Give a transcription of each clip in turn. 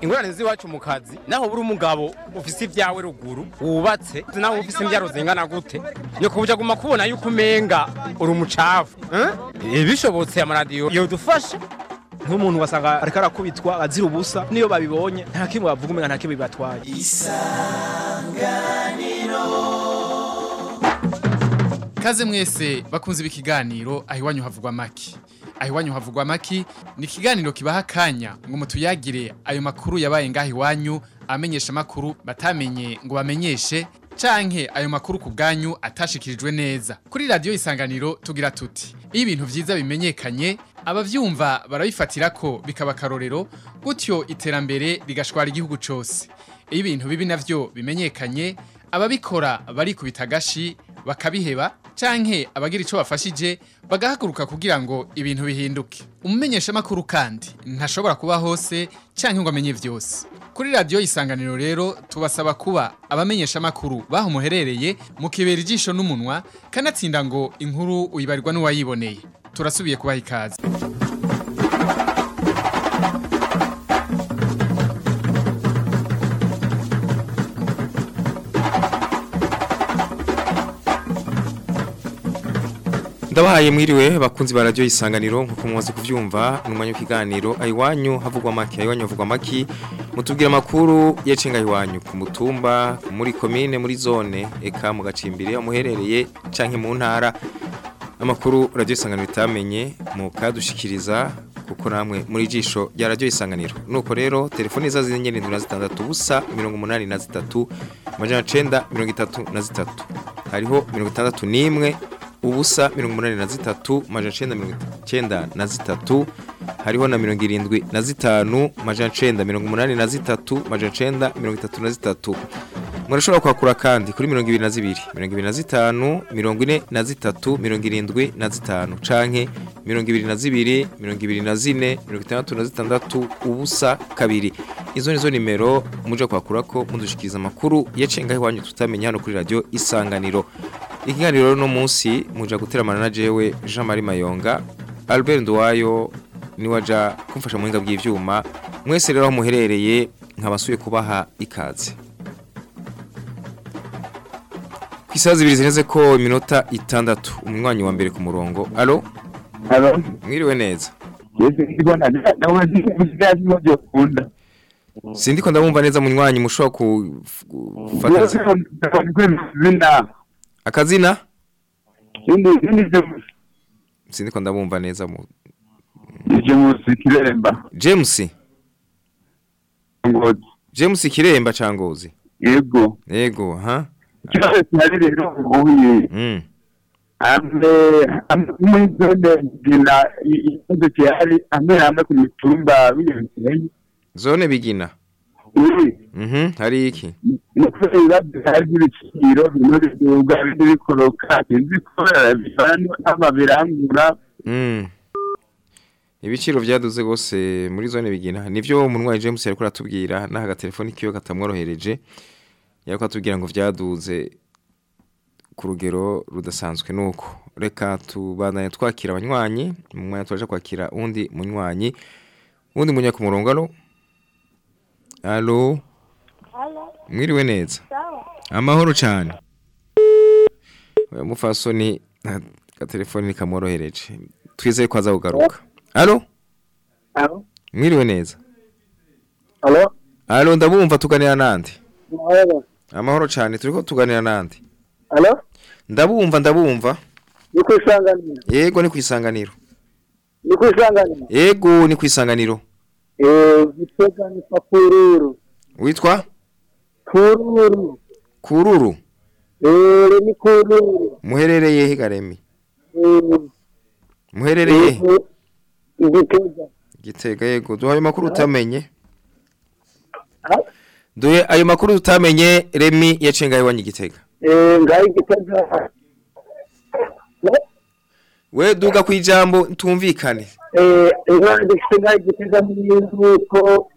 ingorane z'iwacu mu kazi naho buri umugabo ufise ibyawe ruguru wubatse naho ufise imbyaro zingana gute. Ni kubuja guma kubona yuko umenga uri umucafu eh? bishobotse amaradiyo yodufasha nk'umuntu wasanga ariko arakubitwa azira ubusa niyo babibonye nta kimwe bavuga umenga nta kimwe bibatwaye Kaze mwese bakunze ibi kiganiro aho iwanyu havugwa maki. Aho iwanyu havugwa maki ni ikiganiro kibaha akanya ngo mutuyagire ayo makuru yabaye ngaho iwanyu amenyesha makuru batamenye ngo bamenyeshe canke ayo makuru ku bwanyu atashikirijwe neza. Kuri radio isanganiro tugira tuti iyo ibintu vyiza bimenyekanye abavyumva barabifatira ko bikaba karorero gutyo iterambere rigashwara igihugu cose. Iyo ibintu bibi navyo bimenyekanye ababikora barikubita agashi bakabiheba canke abagira ico bafashije bagahaguruka kugira ngo ibintu bihinduke. Umumenyesha makuru kandi ntashobora kuba hose canke ngo amenye vyose kuri radio isanganiro rero tubasaba kuba abamenyesha makuru baho muherereye mukibera ijisho n'umunwa kanatsinda ngo inkuru uyibarirwa n'uwayiboneye. Turasubiye kubaha ikaze. Ndabahaye mwiriwe bakunzi ba radio isanganiro nk'uko mumaze kuvyumva numanya kiganiro ayiwanyu havugwa maki ayiwanyu havugwa maki mutubwira amakuru yecenga ayiwanyu ku mutumba muri commune muri zone. Eka mu gacimbire amuherereye canke mu ntara. Amakuru radio isanganiro itamenye mu kadushikiriza kuko namwe muri jisho rya radio isanganiro. Nuko rero telefone za zinye 76 busa 83 majana 9 33 hariho 61 ubusa mirongo umunani na zitatu majana cenda mirongo cenda na zitatu hariho na mirongo irindwi na zitanu majana cenda mirongo umunani na zitatu majana cenda mirongo itatu na zitatu. Murashobora kwakura kandi kuri mirongo ibiri na zibiri mirongo ibiri na zitanu mirongo ine na zitatu mirongo irindwi na zitanu canke mirongo ibiri na zibiri mirongo ibiri na zine mirongo itandatu na zitandatu ubusa kabiri. Izo nizo nimero muje kwakurako mudushikiriza amakuru yacenga iwanyu tutamenya hano kuri radio isanganiro. Ikiganiro no munsi muja guteramana na jewe Jean Marie Mayonga Albert Ndwayo ni waja kumfasha mu hinga bw'ivyuma mwese rero aho muherereye nkabasuye kubaha ikaze. Kwisaha zibiri zineze ko iminota itandatu umwanya wa mbere ku murongo alo Alo, mwiriwe neza kunda. sindiko ndabumva neza munywanyi mushobora gufata zina. akazina Indi indi je sindiko ndabumva neza mu je musikiremba. James Ngozi. James Kiremba cangozi Yego. yego ha Cyose cyari rero Ambe amwe zone dina ikibazo cyari amwe amwe ku mitumba biyerekeye. zone bigina hari iki Nuko ibibazo hari ibiciro bimwe biduga bindi bikoroka sinzi ko bivana Mm. Ibiciro vyaduze gose muri zone bigina. Nivyo umunwa James yariko aratubwira naha gatelefoni kiyo katamworohereje. Yariko atubwira ngo vyaduze ku rugero rudasanzwe nuko. Reka tubandanye twakira abanywanyi, mu mwanya twaje kwakira undi munywanyi. Undi munya ku murongo alo. Alo. Mwiriwe neza. Amahoro cyane. Mufasoni telefoni kamworohereje. Twizeye ko aza kugaruka. Alo? Mwiriwe neza. Alo. Alo ndabumva tuganira nande. Amahoro cyane turiko tuganira nande. Alo. Ndabumva ndabumva. Ni kwisanganira. Yego ni kwisanganiro. Ni kwisanganira. Yego ni kwisanganiro. Eh, gitega ni papururu. Witwa Kururu. Kururu. Eh, ni kururu. Muherereye he Garemi? Eh, Muherereye he? Gitega. Gitega yego. Duhaye amakuru utamenye. Duhe ayo makuru utamenye Remi yacenga iwanyu Gitega. Eh, ngai gitega. We duga kwijambo tumvikane. Eh, inka dufite ngai gitega n'inzuko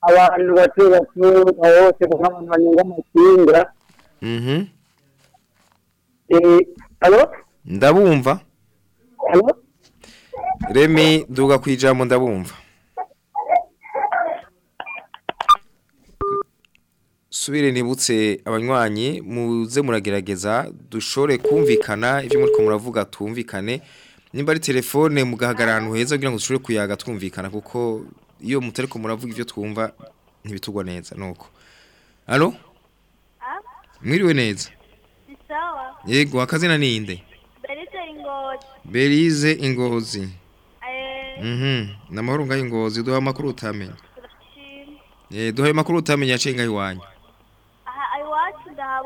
abantu bato bato bose nk'abantu banyonga amakinga. Mhm. Eh, alo? Ndabumva. Remi duga kwijambo ndabumva. Subire nibutse abanywanyi muze muragerageza dushore kumvikana ivyo muri ko muravuga tumvikane nimba ari telefone mugahagarara ahantu heza kugira ngo dushobore kuyaga twumvikana kuko iyo mutariko muravuga ivyo twumva ntibitugwa neza. Nuko. Allo? Mwiriwe neza. Yego akazina ninde. Berize ingozi. Eh, Mhm. Namahoro ngaho ingozi. Duha makuru utamenya. Eh duha makuru utamenya cenga iwanyu.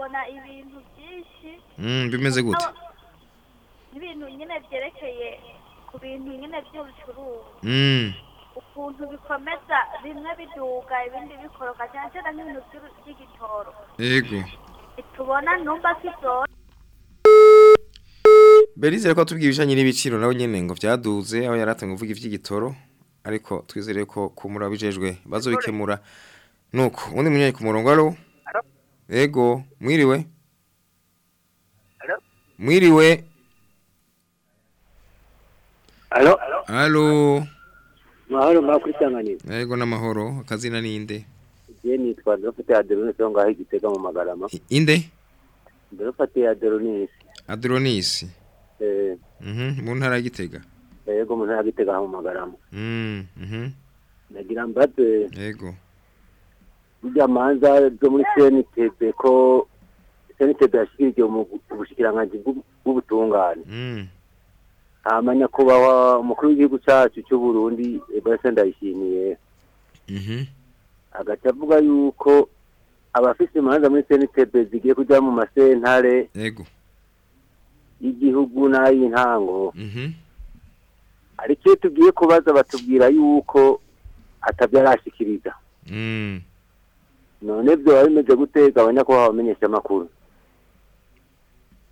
Ndahabona ibintu byinshi. Mm bimeze gute Ibintu nyine byerekeye ku bintu nyine by'ubucuruzi. Mm Ukuntu bikomeza bimwe biduga ibindi bikoroka cyane cyane nk'ibintu by'igitoro. Yego Tubona numva kizo Berize ko tubwiye ibijanye n'ibiciro nawe nyene ngo vyaduze aho yaratanze uvuga ivy'igitoro ariko twizere ko kumura bijejwe bazobikemura nuko undi munyanyi ku murongo alo Yego mwiriwe? Mwiriwe? Alo Alo mahoro mwakurikiranganira Yego namahoro akazina ninde je nitwa Dofite Aderonisi wo ngaho igitega mu magarama. Inde? Dofite Aderonisi Adronis eh. Mhm mu ntara Gitega. Yego mu ntara gitega mu magarama. Mm mhm. Ndagira mbaze. Yego burya manza zo muri CNTP ko CNTP yashikirije ubushikiranganji bw'u- bw'ubutungane. Mm. Hama nyakubahwa umukuru w'igihugu cacu c'u Burundi Evariste Ndayishimiye. Mhm agaca avuga yuko abafise imanza muri CNTP zigiye kuja mu masentare y'igihugu n'ay'intango. Mhm ariko iyo tugiye kubaza batubwira yuko atavyarashikiriza Mm. None vyoba bimeze gutega abanyakubaha bamenyesha amakuru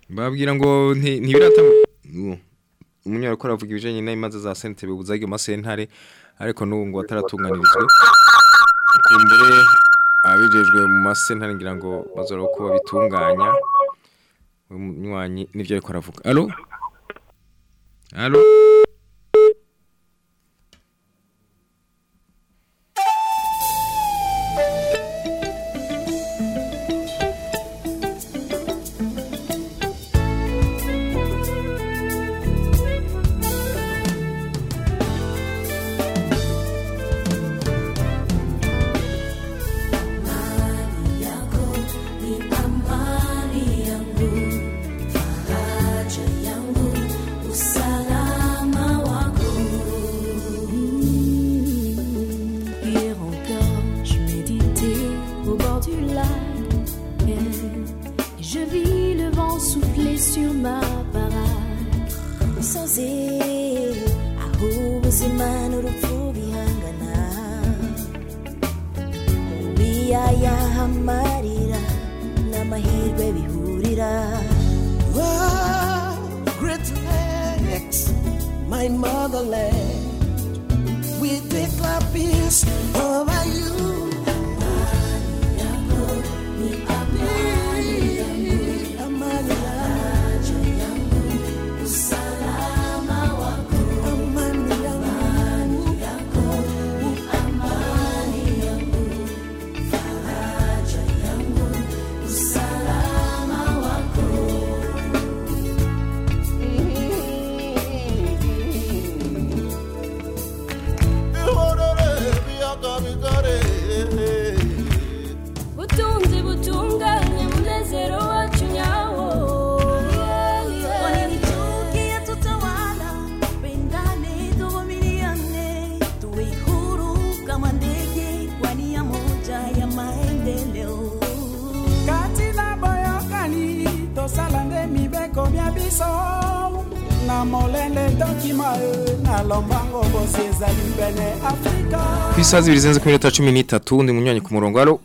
babwira ngo nti- ntibirata umunyaro ko aravuga ibijanye n'imanza za sentebe buzage mu masentare ariko n'ubu ngo ataratunganirizwe kumbure abijejwe mu masentare ngira ngo bazora uko babitunganya. Umunywanyi nivyo ariko aravuga. Allo allo isaha zibiri zirenze ku minota cumi n'itatu undi munywanyi ku murongo. Alo?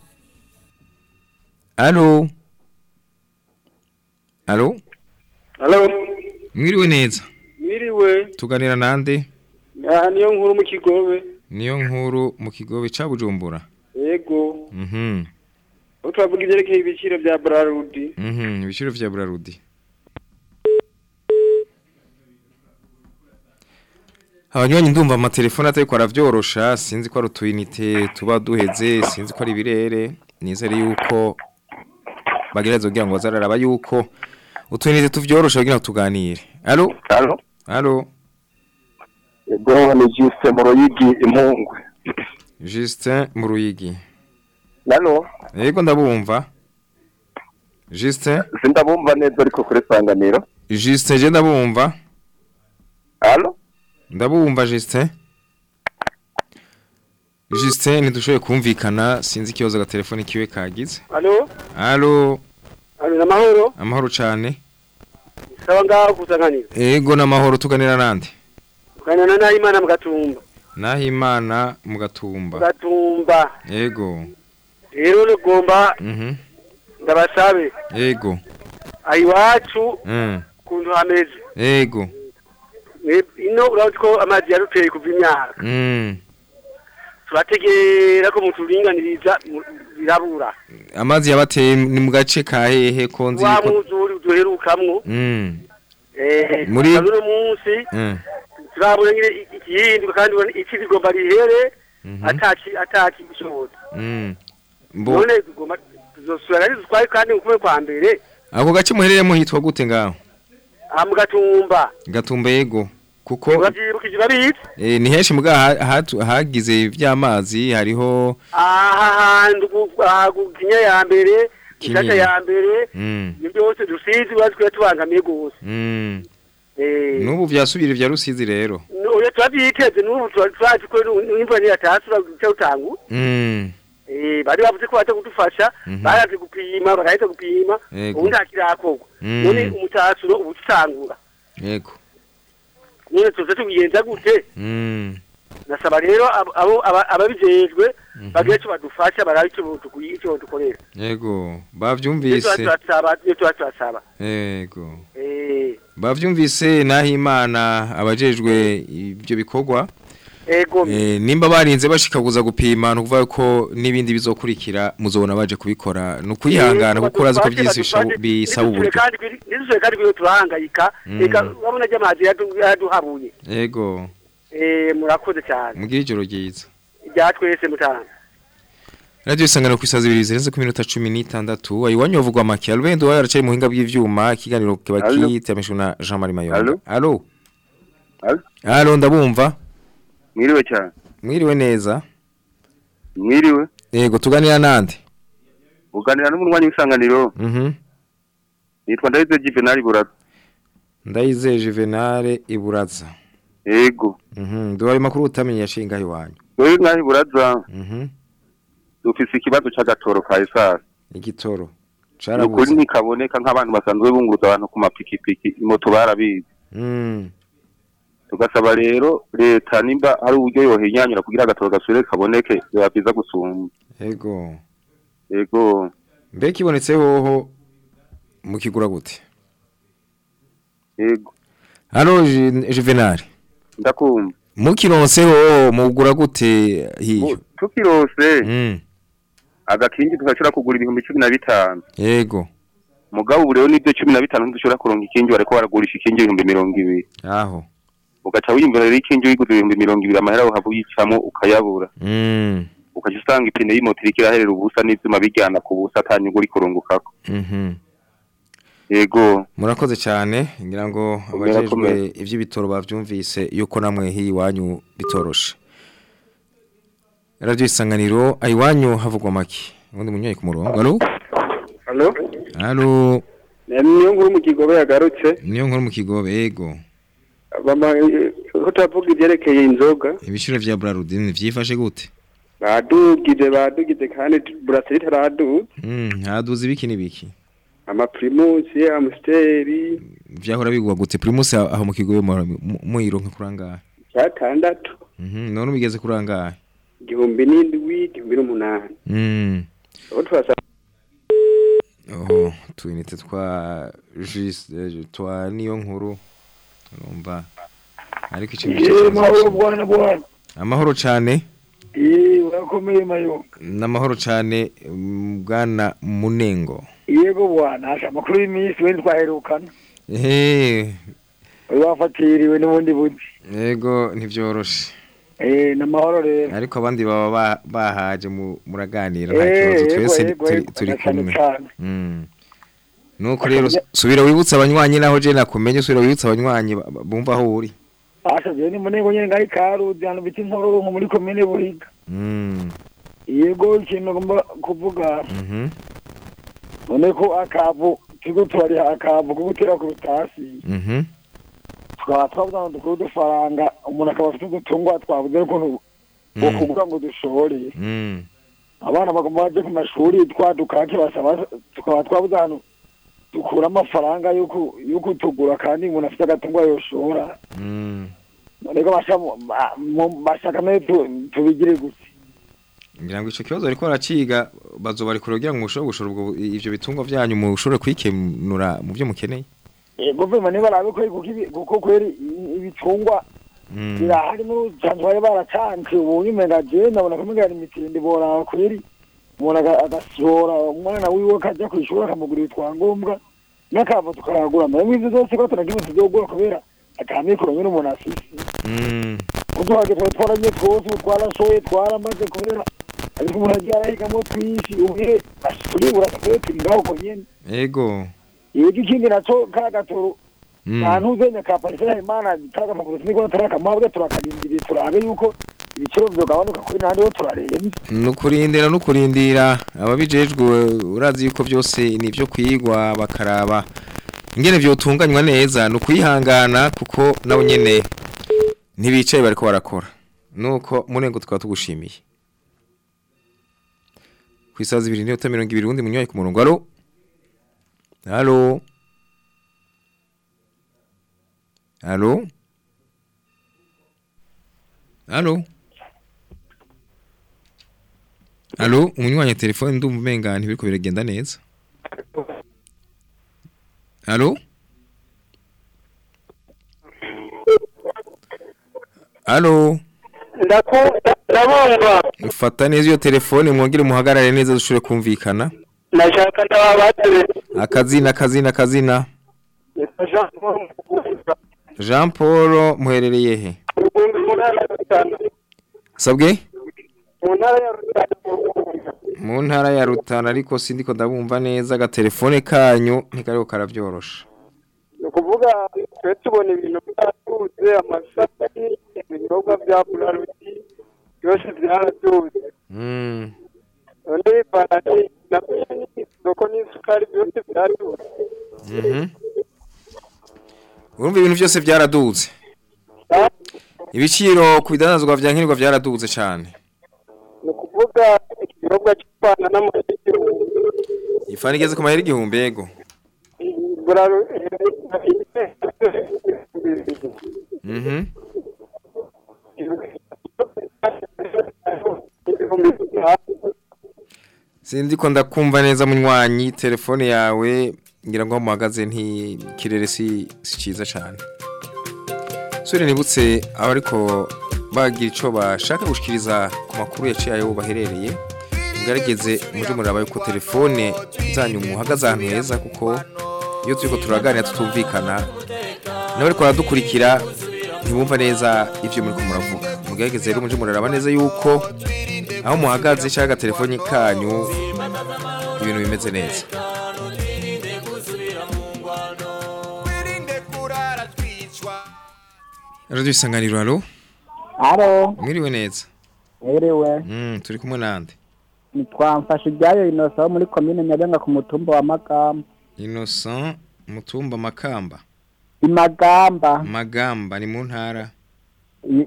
Alo? Alo? Halo, mwiriwe neza? Mwiriwe. tuganira nande? Ah, niyo nkuru mu kigobe. niyo nkuru mu kigobe ca bujumbura. Yego. mhm. Aho twavuga ivyerekeye ibiciro vya Brarudi. mhm ibiciro vya burarudi abanywanyi ndumva amatelefone atariko aravyorosha sinzi ko ari utuyinite tuba duheze sinzi ko ari ibirere nizere yuko bagereza kugira ngo bazararaba yuko utwinite tuvyorosha kugira ngo tuganire. Alo Halo, alo ego ni Juste mu Ruyigi impungwe. Justin mu Ruyigi Nano, yego ndabumva. Justin sindabumva neza ariko kuri sanganiro. Justin je ndabumva. Halo, ndabumva Justin. Justin ntidushoboye kumvikana. Sinzi ikibazo ga telefone kiwe kagize. Halo, alo halo namahoro. amahoro? Cane. Sawa ngaho kusanganira. ego n'amahoro tuganira nande Kanana na Imana mugatumba. naho imana mu gatumba. Mugatumba. ego. Rero nugomba mhm. ndabasabe. Ego. Ayiwacu mm. kuntu hameze. ego. Mwe- Ino urazi ko amazi yaruteye kuva imyaka. mm Turategera ko muturinganiriza mu- birabura. amazi yabateye ni mu gace ka hehe ko nzi Wa muzuri duherukamwo. mm Eh, Muri- uno munsi mm turabona nyine i- igihinduka kandi ubona iki bigomba rihere ataki ataki gishobora. None tugomba tuzosubira ari twari kandi ukume kwa mbere. ako gace muherereyemo hitwa gute ngaho mu gatumba. Gatumba yego. Kuko eh, ni henshi hatu- hagize ivy'amazi hariho aha hantu ya mbere ishasha ya mbere. Mm. Ibyo byose dusizi bazi ko tubangamiye gose mm. Eh. Nubu vyasubira vya rusizi rero. Oya turavyiteze n'ubu tura- turazi ko n'imvura niyatasura guca utangu. Mm. Bari bavuze ko baza kudufasha Mhm. barazi gupima bagahita gupima Yego. ubu nta kirakorwa Mm. none umutasuro ubu tutangura yego. None tuze tubigenza gute? Mm nasaba rero abo- abo aba- ababijejwe bagire icyo badufasha barabe icyo bodukorera yego. Tuba turasaba yego. Eh. Bavyumvise naho imana abajejwe ibyo bikorwa. Eh, nimba barinze bashikaguza gupima nukuvuga ko n'ibindi bizokurikira muzobona baje kubikora. Nukwihangana kuko urazi ko byinshi bisaba uburyo. nizusure kandi kwiyo turahangayika. Reka urabona ry'amazi yadu- yaduhabuye. Yego. Eh murakoze cyane. Mugire ijoro ryiza. Ibya twese mutanga. Radio isangano ku isazi ibiri zirenze ku minota 16 ayiwanyu bavugwa make. Albendo wayo aracaye muhinga bw'ivyuma. Ikiganiro kiba na Jean Marie allo. Allo? allo ndabumva. Mwiriwe cyane. mwiriwe neza. Mwiriwe, yego tuganira nande uganira n'umunywanyi w'isanganiro, mhm. Nitwa Ndayize Juvenal Buraza. ndayizeye Juvenal iburaza Yego. mhm. Duhaye makuru utamenye yashinga iwanyu? Ngahi Buraza, mhm. Dufise ikibazo c'agatoro ka esase. igitoro. Nukuri carabuze. ntikaboneka nk'abantu basanzwe bunguruza abantu ku mapikipiki, imoto barabizi. Tugasaba rero leta nimba hari uburyo yohinyanyura kugira agatoro gasubire kaboneke, biba byiza gusumba. yego Yego. mbega ibonetse hoho mukigura gute Yego. allo Ju- Juvenal Ndakumva. mukironse hoho mugura gute hiyo Tukirose mm agakingi tugashobora kugura ibihumbi cumi na bitanu. yego Mugabo ubu rero ni byo cumi na bitanu ntidushobora kuronka ikingi bariko baragurisha ikingi ibihumbi mirongo ibiri. aho ugaca wiyumvira rero ikingi wiguze ibihumbi mirongo ibiri amahera uhava uyicamo ukayabura. Mm. Ugaca usanga ipine y'imoto iriko iraherera ubusa n'ivyuma bijyana ku busa ata nyungu uriko urungukako mhm. Yego. Murakoze cyane ngira ngo abajejwe komera. ivy'ibitoro bavyumvise yuko namwe hiwanyu bitoroshe. Radio isanganiro ayiwanyu havugwa make. Ubundi munyoye ku murongo. Allo Halo allo niyo nkuru mu kigobe yagarutse. Niyo nkuru mu kigobe yego. Tavuga ibyerekeye inzoga. Ibishiro vya Brarudin vyifashe gute? Badugije badugije kandi buraseri taraduze mm haduze ibiki nibiki? Amaprimusi amusiteri. Vyahora bigwa gute? Primus aho mu kigobe muyironka kurangahe? Cyatandatu mhm none ubigeze kurangahe? Igihumbi n'indwi igihumbi n'umunani. Mm aho turasaba Oh, twa jis eh, niyo nkuru urumva. Ariko ikintu mahoro bwana bwana. Amahoro cyane. Eh urakomeye mayonga n'amahoro cyane bwana munengo. Yego bwana. Hasha amakuru y'iminsi we twaherukana. Wari wafatiriwe n'ubundi bundi. Yego ntibyoroshe Eh, ni amahoro rero. Ariko abandi baba ba- bahaje mu- muraganira nta Eh, kibazo. twese turi- kumwe. Mm. Nuko rero subira wibutsa abanywanyi naho je nakumenye subira wibutsa abanywanyi ba- ba- bumva aho uri Asha je ni munengo nyene ngaho ikaruzi hano bita inkoronko muri komine Buhiga Mm. yego ikintu ngomba kuvuga Mhm. none ko akavu turiko turariha akavu ko gutera ku rutasi Mhm. tukaba twabuze ngo dukure udufaranga umuntu akaba afite udutungwa twabuze ukuntu Mm. bokugura ngo dushore Mm. abana bagomba baje ku mashuri twadukake basaba tukaba twabuze ahantu dukura amafaranga yuko tugura kandi umuntu afite agatungwa yoshora Mm. ma- mu- bashaka tubigire gute ngira ngo ico kibazo ariko baraciga bazoba ariko kugira ngo mushobore gushora ubwo ivyo bitungo vyanyu mushobore kwikenura mu byo mukeneye guverinoma niba barabe ko kuko i- ibitungwa Mm. birahari n'urucanzu bari baracanze ubu nyumenga je ndabona ko imitindi boraba kweri umuntu aga- agasohora umwana wiwe akajya kwishuri akamugurira utwangombwa n'akava tukaragura nayo mwivyo zose ko tunagira tuzogura kubera akamikoro nyine umuntu afise Mm. uduhage twari twaranye twose twarashoye twaramaze kubera ariko umuntu agiye arahigamo twinshi ubuye turibura kubera turi ngaho uko nyene. Ego. Yego ikindi naco ka gatoro Mm. ahantu uzenya ka parisera imana kaga amaguru siniko turakamuhabwe turakarindiriye turabe yuko ibiciro vyogabanuka kuri nandi ho turarenze nukurindira nukurindira ababijejwe urazi yuko byose ni byo kwigwa bakaraba. Ingene vyotunganywa neza nukuyihangana kuko nabo nyene ntibicaye bariko barakora. Nuko murengo tukaba tugushimiye. Kwisaza ibiri niyo mirongo ibiri undi munywayi ku murongo. Alo? Alo? Alo? Alo? Alo umunywanyi wa telefone ndumva umenga ntibiriko biragenda neza. Alo alo ndabumva fata neza iyo telefone mwongere muhagarare neza dushobore kumvikana. Nashaka ndababatire akazina akazina akazina. Jean Paul muherereye he? Sabwe? Mu ntara ya Rutana ariko sindiko ndabumva neza agatelefone kanyu ntikariko karavyorosha ni ukuvuga twe tubona ibintu byatuze amasabuni ibinyobwa bya buraruti byose byaraduze Mm. none ifarani na isoko n'isukari byose byaraduze Mhm. urumva ibintu byose byaraduze ibiciro ku bidandazwa vya nkenerwa byaraduze cyane ni ukuvuga ikinyobwa cy'ipana n'amashyikiro ifani igeze ku mahera igihumbi yego Mhm. Sindi ko ndakumva neza munywanyi telefone yawe ngira ngo muhagaze nti kirere si ciza cyane. Sore nibutse abariko bagira ico bashaka gushikiriza ku makuru yaciye ayo baherereye mugarageze muje muraba yuko telefone zanyu muhagaze ahantu heza kuko iyo turiko turaganira tutumvikana nawe ariko aradukurikira ntibumva neza ivyo muri ko muravuga. Mugerageze rero muje muraraba neza yuko aho muhagaze cyangwa agatelefoni kanyu ibintu bimeze neza. Radio isanganiro halo Haro, mwiriwe neza? Erewe, mm, turi kumwe nande? Nitwamfashe ibyayo inosa wo muri komine Nyabanga ku mutumba wa Magamba. innocent mutumba makamba? Imagamba, magamba. Ni mu ntara?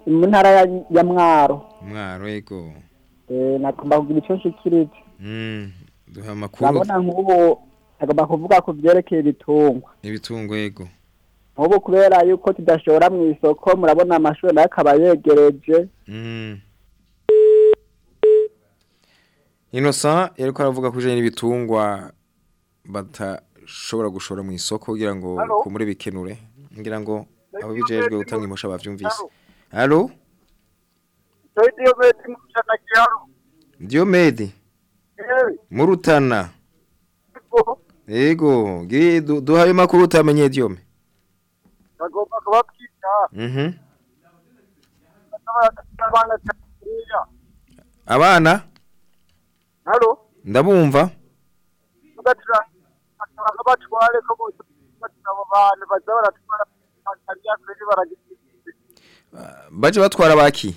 Mu ntara ya, Mwaro. mwaro yego Eh, nagomba kugira icyo nshikirije. mm, duha amakuru. Ndabona nk'ubu nagomba kuvuga ku byerekeye ibitungwa. ibitungo yego Nk'ubu kubera yuko tudashora mu isoko murabona amashuri na yo akaba yegereje. Mm. Innocent yariko aravuga ko ujanye n'ibitungwa batashobora gushora mu isoko kugira ngo kumure bikenure ngira ngo abo bijejwe gutanga Muchana Kiaro. Diomede Eh, Murutana Ego giri du- duhaye makuru utamenye Diome bagomba kubabwira Mhm abana ndabumva baje batwara baki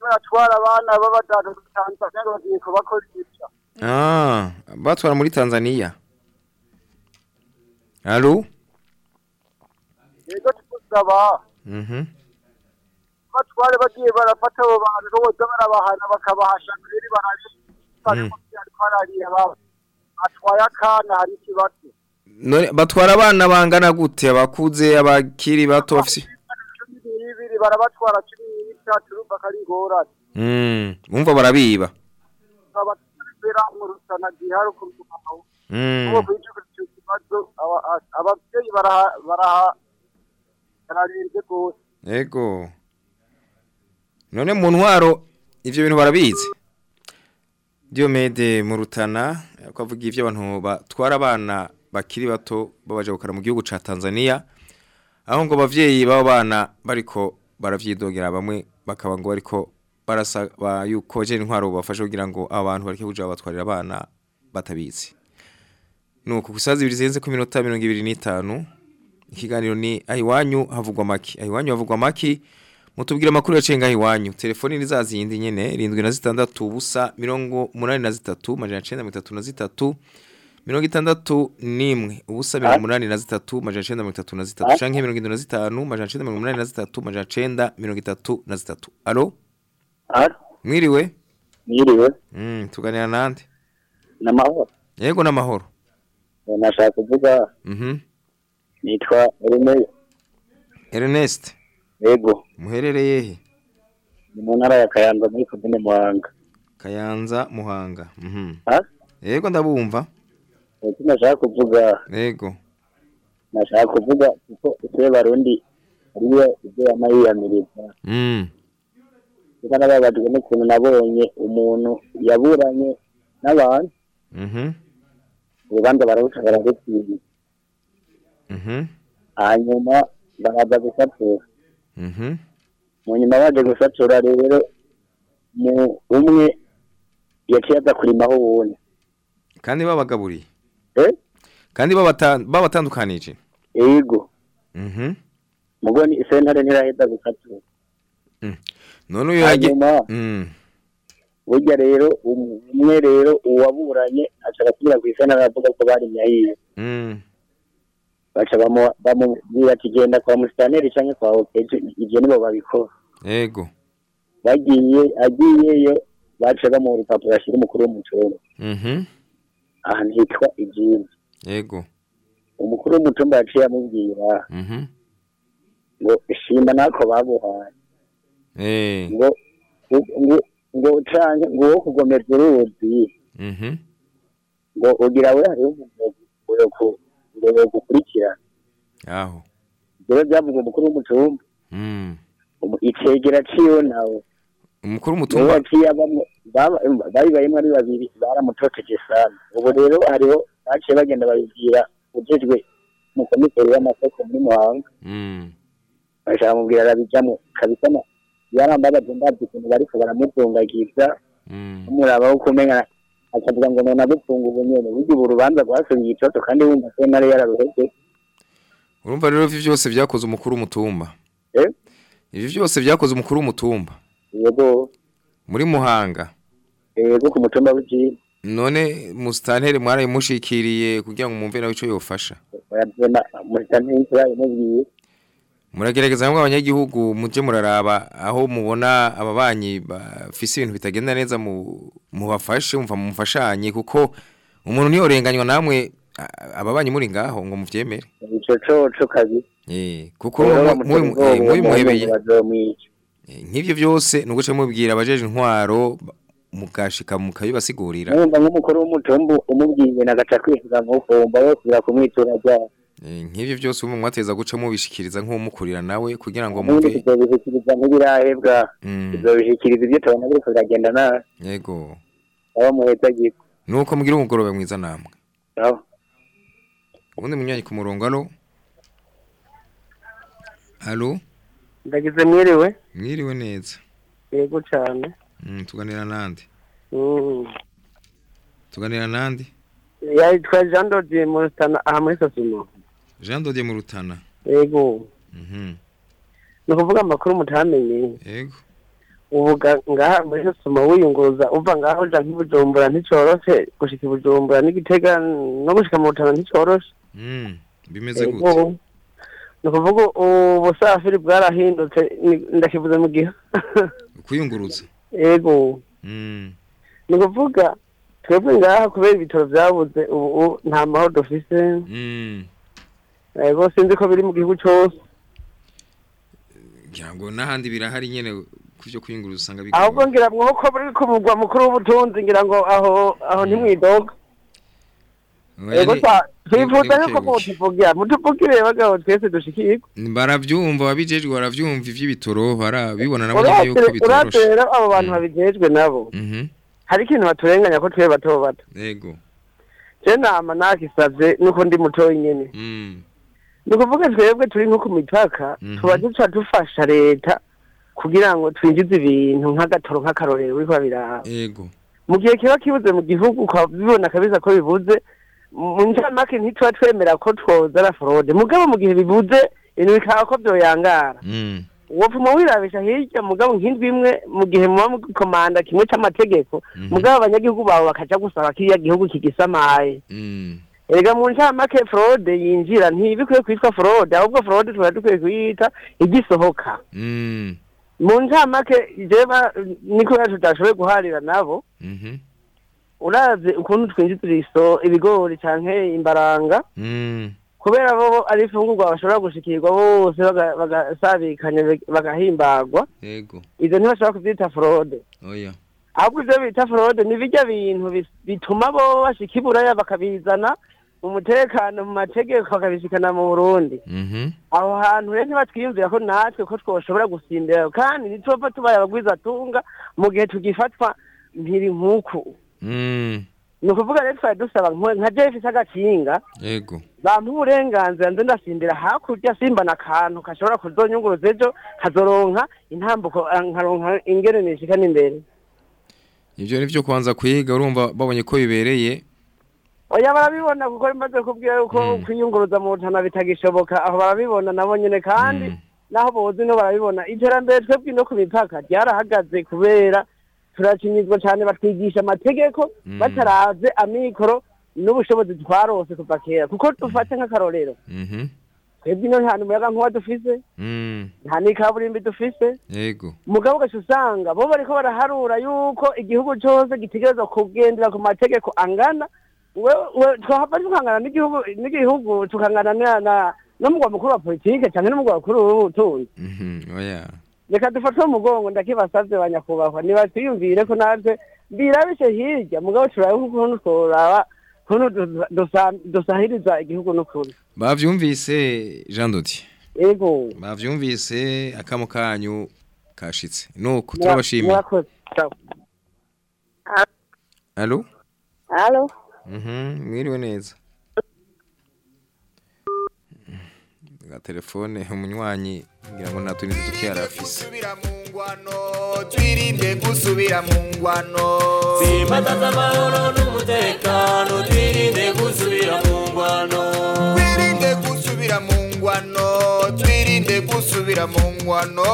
baratwara abana babajana muri Tanzania bagiye kubakoresha ah batwara muri Tanzania Allo yego tuzaba mhm batware bagiye barafata abo bantu bose barabahana bakabahasha kuri baraje Mm. barariye baba atwaye akana hari ikibazo. Batwara abana bangana gute? Abakuze abakiri bato bafise bibiri barabatwara cumi n'itatu urumva ko ari ingorane. Mm. Bumva barabiba. Babatwara mu rusana gihari ku rubaho. Mm. Uwo kwicuka icyo kibazo. Aba- a- abavyeyi baraha baraha bararinze gose Ego. None mu ntwaro ivyo bintu barabizi. Diomede mu rutana kwavuga ivyo abantu batwara abana bakiri bato babaje gukara mu gihugu ca Tanzania. Aho ngo bavyeyi baba bana bariko baravyidogera bamwe bakaba ngo bariko barasa ba yuko je intwaro bafasha kugira ngo abantu bareke kuja batwarira abana batabizi. Nuko kusaza ibiri zenze ku minota 25 ikiganiro ni ahiwanyu havugwa maki. Ahiwanyu havugwa maki. Mutubwira amakuru yacenga ahiwanyu telefoni ni zazindi nyene. 76 ubusa 83 majana 933 63 nimwe. Ubusa 83 majana 933 canke 75 majana 983 majana 933 allo Allo mwiriwe? Mwiriwe. Mm tuganira nande? Namahoro yego namahoro nashaka kuvuga. Mhm. Nitwa Ernest. Yego. Muherereye he? Ni mu ntara ya Kayanza muri komine Muhanga. Kayanza Muhanga. Mhm. Yego ndabumva. Icyo nashaka kuvuga. Yego. Nashaka kuvuga kuko ese barundi ariyo ibyo yamayiyamiriza. Mm. Nababajwe n'ukuntu nabonye umuntu yaburanye n'abantu. Mhm. Urubanza bararuca bararutsinda hanyuma baraza gusatura. Mhm mu nyuma baje gusatura rero umwe yaciye aza kurimaho uwundi. Kandi babagaburiye? Eh? Kandi babata- babatandukanije? Yego mhm mugo ni sentare ntiraheza gusatura. None uyo yagiye mm. burya rero um- umwe rero uwaburanye aca agasubira ku isentare aravuga ko bari nyayiye mm. Baca bamu- bamubwira ati genda kwa musitaneri canke kwa okeje ivyo nibo babikora. Yego. Bagiye agiyeyo baca bamuha urupapuro ashyira umukuru w'umutumba mhm. Ahantu hitwa ibyinzi yego. Umukuru w'umutumba yaciye amubwira mhm. ngo shima nako baguhaye eh. Ngo ngo canke ngo wo kugomeza uruzi. Mhm. Ngo ugira we hariho umuntu ngo ku- ngo yogukurikirana aho rero byavuga umukuru w'umutumba. Mm umu- icegera ciwe nawe. Umukuru w'umutumba? Yaciye abamwe baba- babibayemwo ari babiri baramutoteje sana ubu rero hariho baciye bagenda babibwira ujejwe umukomiseri w'amasoko muri muhanga. Mm bashaka mubwira arabijamwo kabisa yarambabaje ndavye ukuntu bariko baramuzungagiza mm umuraba wo kumenya akavuga ngo none agufunga ubu burya ubu urubanza rwasubiye icoto kandi wumva sentare yararuheze urumva rero ivyo byose byakoze umukuru w'umutumba eh? Ivyo byose byakoze umukuru w'umutumba yego. Muri Muhanga. Yego ku mutumba w'ijini none mustantere mwarayimushikiriye kugira ngo mumve nawe ico yofasha. Musitanteri muragerageza ngo abanyagihugu muje muraraba aho mubona ababanyi bafise ibintu bitagenda neza mu mubafashe mumva mumfashanye kuko umuntu niyorenganywa namwe a- ababanyi muri ngaho ngo eh kuko mu- mu- muri muhebeye. Eh, nk'ivyo byose nuguce mubwira abajeje intwaro mugashika mukabibasigurira. Nk'umukuru w'umutumba umubwiye nagaca kwifuza nk'ufumba we kugira kumwitura ryabo Eh, nk'ivyo byose umwe mwateza guca mubishikiriza nk'umukurira nawe kugira ngo ubundi mumve tuzobishikiriza nk'ibirahebwa Mm, tuzobishikiriza ibyo tubona biriko biragenda nabi. Yego. Aba muheza giko nuko mugira umugoroba mwiza namwe sawa ubundi munyanyi ku murongo alo? Alo? Ndagize mwiriwe. Mwiriwe neza. Yego cyane Mm, tuganira nande Mm. tuganira nande yitwa jean dodier mu rutana aha muri sosimo. Jean Dodier mu Rutana. Yego. Mhm. Ni ukuvuga amakuru mutamenye yego. Ubu ga- ngaha muri sosimo wiyunguruza uva ngaho uja nk'ibujumbura nticoroshe gushika ibujumbura n'igitega no gushika mu rutana nticoroshe Mm bimeze gute ni ukuvuga ubusafiri bwarahindutse ndakivuze mu gihe. Kwiyunguruza yego. Mm. Ni ukuvuga twebwe ngaha kubera ibitaro byabuze ubu ubu nta mahoro dufise. Mm yego sinzi ko biri mu gihugu cyose. Ngira ngo n'ahandi birahari nyene kuvyo kwiyunguruza usanga bigoye ahubwo ngira ngo ko buri ku mugwa mukuru w'ubutunzi ngira ngo aho aho ntimwidoga. Yego ni- twa- twifuza yuko mutuvugira mutuvugire bagabo twese dushikirwe. Baravyumva babijejwe baravyumva ivy'ibitoro barabibona nabo nyene yuko bitoroshe rero abo bantu babijejwe nabo. Mhm. Hari ikintu baturenganya ko twe bato bato. Yego. Je nama nakisavye nuko ndi mutoyi nyene Mm. Ni ukuvuga twebwe turi nko ku mipaka Mhm. tuba duca dufasha leta kugira ngo twinjize ibintu nk'agatoro nk'akarorero uriko babiraba yego. Mu gihe kiba kibuze mu gihugu ukabibona kabisa ko bibuze mu ncamake ntituba twemera ko twozana forode mugabo mu gihe bibuze ibintu bikaba ko vyoyangara Mm. Wopfuma wirabisha hirya mugabo nk'indwi imwe mu gihe muba mukomanda kimwe c'amategeko mugabo abanyagihugu bawe bakaja gusaba kiriya gihugu kigisamaye. Mm. Erega mu ncamake forode yinjira ntibikwiye kwitwa forode ahubwo forode tuba dukwiye kuyita igisohoka. Mm. Mu ncamake jeba niko yacu tutashoboye guharira nabo. Mhm. Urazi ukuntu twinjiza iso ibigori canke imbaranga. Mm. Kubera bo ari ifungurwa bashobora gushikirwa bose baga- bagasabikanya bag- bagahimbagwa. Yego. Ivyo ntibashobora kuvyita forode ahubwo ivyo bita forode ni birya bintu bituma bo bashika iburaya bakabizana mu mutekano mu mategeko bakabishikana mu burundi. Mhm. Aho hantu rero ntibatwiyumvira ko natwe ko twoshobora gusimbirayo kandi ntitwopfa tubaye abagwizatunga mu gihe tugifatwa mpiri nk'uku. Mm ni ukuvuga rero twari dusaba nka jefise agakinga yego. bampa uburenganzira nze ndasimbira hakurya simbana akantu gashobora kuzonyunguruza ejo kazoronka intambuko ah, nkaronka ingene nishika n'imbere. Ivyo nivyo kwanza kwiga urumva babonye ko bibereye. Oya barabibona kuko bimaze kubwira yuko kwiyunguruza mu butana bitagishoboka aho barabibona nabo nyene kandi naho bozi no barabibona. Iterambere twebwe no ku mipaka ryarahagaze kubera turacinyizwa cane batwigisha amategeko bataraze amikoro n'ubushobozi twarose kuva kera. Kuko dufate nk'akarorero. Mhm. Twebwe ino nta n'umuyaga nkuba dufise. Nta n'ikaburimbi dufise. Mugabo ugaca usanga bo bariko baraharura yuko igihugu cose gitegerezwa kugendera ku mategeko angana twahava tukangana n'igihugu n'igihugu tukangana na na n'umugwa mukuru wa politike canke n'umugwa mukuru w'ubutunzi Mhm oya reka dufate uwo mugongo ndakibasavye banyakubahwa nibatwiyumvire ko natwe birabishe hirya mugabo turabe ukuntu tworaba ukuntu dusa- dusa- dusahiriza igihugu n'ukuri. Bavyumvise Jean Dodier yego. Bavyumvise akamo kanyu kashitse. Nuko turabashimiye murakoze Ciao. Mwiriwe neza ga telefone umunywanyi ngira ngo natwe niduke yarafise twirinde gusubira mu ngwano Simbataza amahoro n'umutekano twirinde gusubira mu ngwano twirinde gusubira mu ngwano twirinde gusubira mu ngwano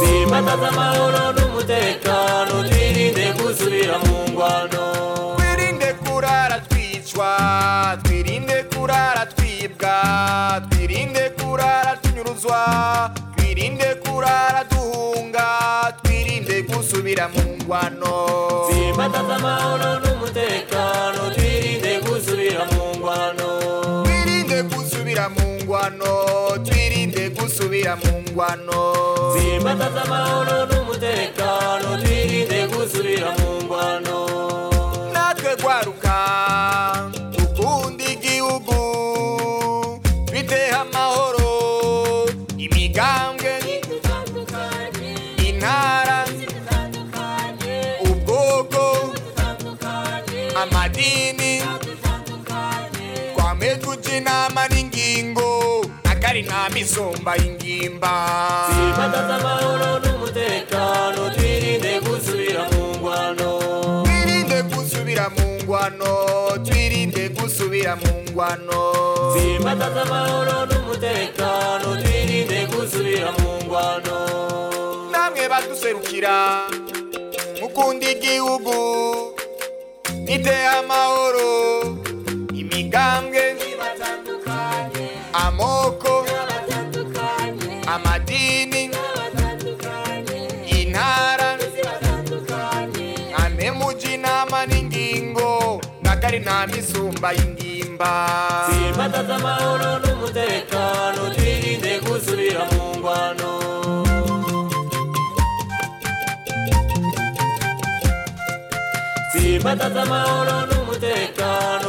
Simbataza amahoro n'umutekano twirinde gusubira mu ngwano twirinde kurara twicwa twirinde kurara twibwa twirinde kurara tunyuruzwa twirinde kurara duhunga twirinde gusubira mu ngwano Simbataza amahoro n'umutekano twirinde gusubira mu ngwano twirinde gusubira mu ngwano twirinde gusubira mu ngwano Simbataza amahoro nta misumba y'ingimba Simbataza amahoro n'umutekano twirinde gusubira mu ngwano twirinde gusubira mu ngwano twirinde gusubira mu ngwano Simbataza amahoro n'umutekano twirinde gusubira mu ngwano namwe baduserukira mukunda igihugu niteye amahoro imigambwe amoko amadini intara amemuji inama n'ingingo nagari nta misumba y'ingimba Simbataza amahoro n'umutekano twirinde gusubira mu ngwano Simbataza amahoro n'umutekano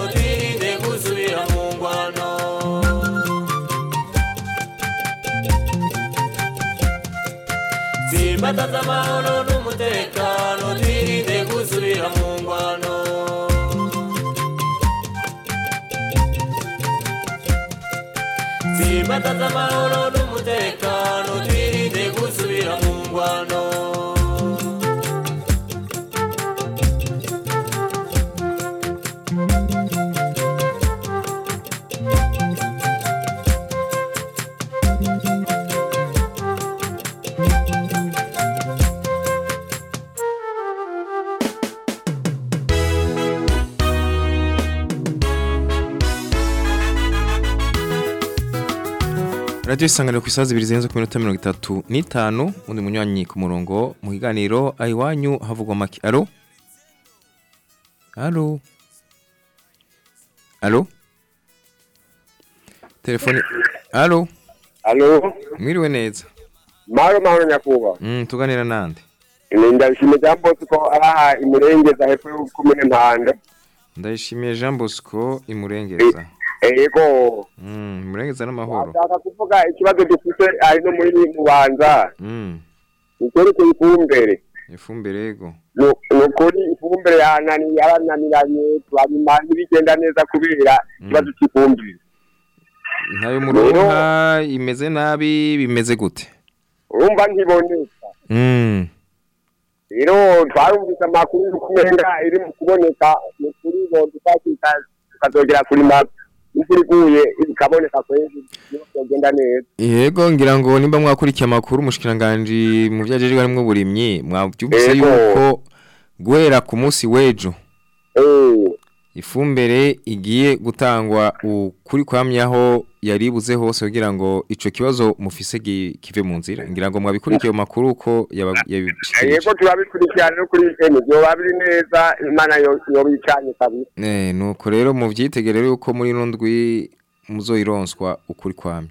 Simbataza amahoro n'umutekano twirinde gusubira mu ngwano. Simbataza amahoro n'umutekano Radio isanganiro ku isaha zibiri zirenze ku minota mirongo itatu n'itanu undi munywanyi ku murongo mu kiganiro ayiwanyu havugwa make alo? Alo? Alo? Telefone alo? Alo, mwiriwe neza. Mahoro mahoro nyakubahwa. mm, tuganira nande? Ndabishimiye Jean Bosco araha imurengeza hepfo y'ukumene mpanda. ndayishimiye Jean Bosco imurengeza. Ego, mm, imurengeza n'amahoro ndashaka kuvuga ikibazo dufite ari no muri mubanza. mm, Nicyerekeye ifumbire. ifumbire yego Nu- Nukuri ifumbire yarananiranye turabima ntibigenda neza kubera ikibazo cy'ifumbire. ntayo muronka imeze nabi bimeze gute Urumva ntiboneka. mm. Rero twarumvise amakuru y'uko umenga iri mu kuboneka ni kuri bo dufashika tukazogera kuri map. Imvura iguye ikaboneka kwezi byogenda neza. Yego ngira ngo nimba mwakurikiye amakuru umushikiranganje mu byajeje harimo burimyi mwabyumvise yuko guhera ku munsi wejo Eh, ifumbire igiye gutangwa. Ukuri kwamyaho yaribuze hose kugira ngo ico kibazo mufise gi- kive mu nzira. Ngira ngo mwabikurikiye mu makuru ko yaba- yabishikirije yego turabikurikirana no kuri ene byoba biri neza imana yo yobicanye kabisa eh nuko rero muvyitegere yuko muri ino ndwi muzoironswa ukuri kwamye